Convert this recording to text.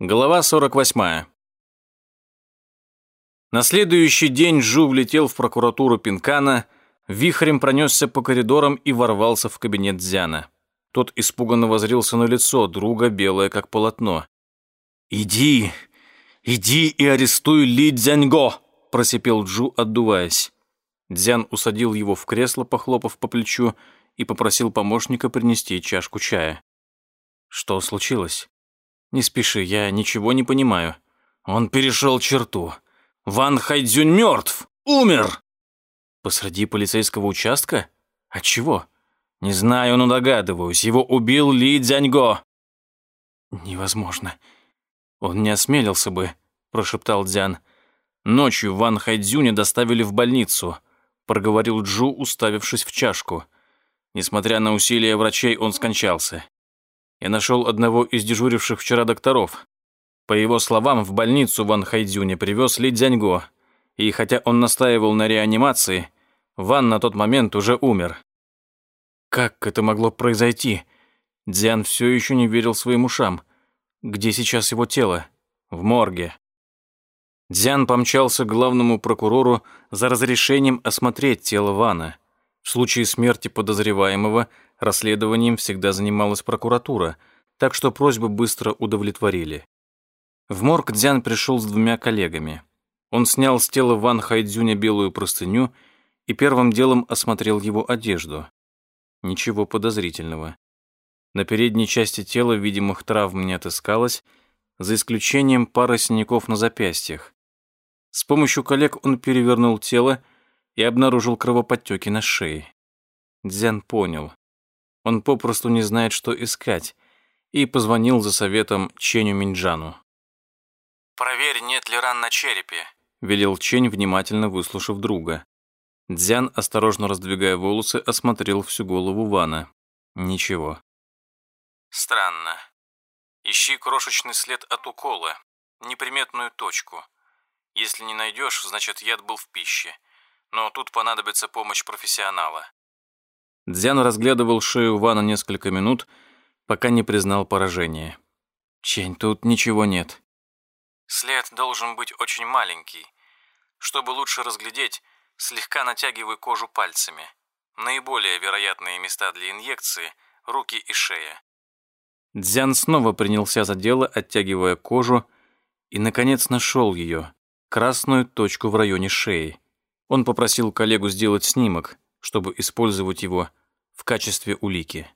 Глава 48. На следующий день Жу влетел в прокуратуру Пинкана, вихрем пронесся по коридорам и ворвался в кабинет Дзяна. Тот испуганно возрился на лицо, друга белое как полотно. «Иди, иди и арестуй Ли Дзяньго!» – просипел Джу, отдуваясь. Дзян усадил его в кресло, похлопав по плечу, и попросил помощника принести чашку чая. «Что случилось?» «Не спеши, я ничего не понимаю». «Он перешел черту. Ван Хайдзюнь мертв! Умер!» «Посреди полицейского участка? От чего?» «Не знаю, но догадываюсь. Его убил Ли Дзяньго». «Невозможно. Он не осмелился бы», — прошептал Дзян. «Ночью Ван Хайдзюня доставили в больницу», — проговорил Джу, уставившись в чашку. Несмотря на усилия врачей, он скончался. Я нашел одного из дежуривших вчера докторов. По его словам, в больницу Ван Хайдзюня привез Ли Дзяньго, и хотя он настаивал на реанимации, Ван на тот момент уже умер. Как это могло произойти? Дзян все еще не верил своим ушам. Где сейчас его тело? В морге. Дзян помчался к главному прокурору за разрешением осмотреть тело Вана. В случае смерти подозреваемого Расследованием всегда занималась прокуратура, так что просьбы быстро удовлетворили. В морг Дзян пришел с двумя коллегами. Он снял с тела Ван Хайдзюня белую простыню и первым делом осмотрел его одежду. Ничего подозрительного. На передней части тела видимых травм не отыскалось, за исключением пары синяков на запястьях. С помощью коллег он перевернул тело и обнаружил кровоподтеки на шее. Дзян понял. Он попросту не знает, что искать, и позвонил за советом Ченю Минджану. «Проверь, нет ли ран на черепе», — велел Чень, внимательно выслушав друга. Дзян, осторожно раздвигая волосы, осмотрел всю голову Вана. Ничего. «Странно. Ищи крошечный след от укола, неприметную точку. Если не найдешь, значит, яд был в пище. Но тут понадобится помощь профессионала. Дзян разглядывал шею Вана несколько минут, пока не признал поражение. «Чень, тут ничего нет». «След должен быть очень маленький. Чтобы лучше разглядеть, слегка натягивай кожу пальцами. Наиболее вероятные места для инъекции – руки и шея». Дзян снова принялся за дело, оттягивая кожу, и, наконец, нашел ее, красную точку в районе шеи. Он попросил коллегу сделать снимок, чтобы использовать его в качестве улики.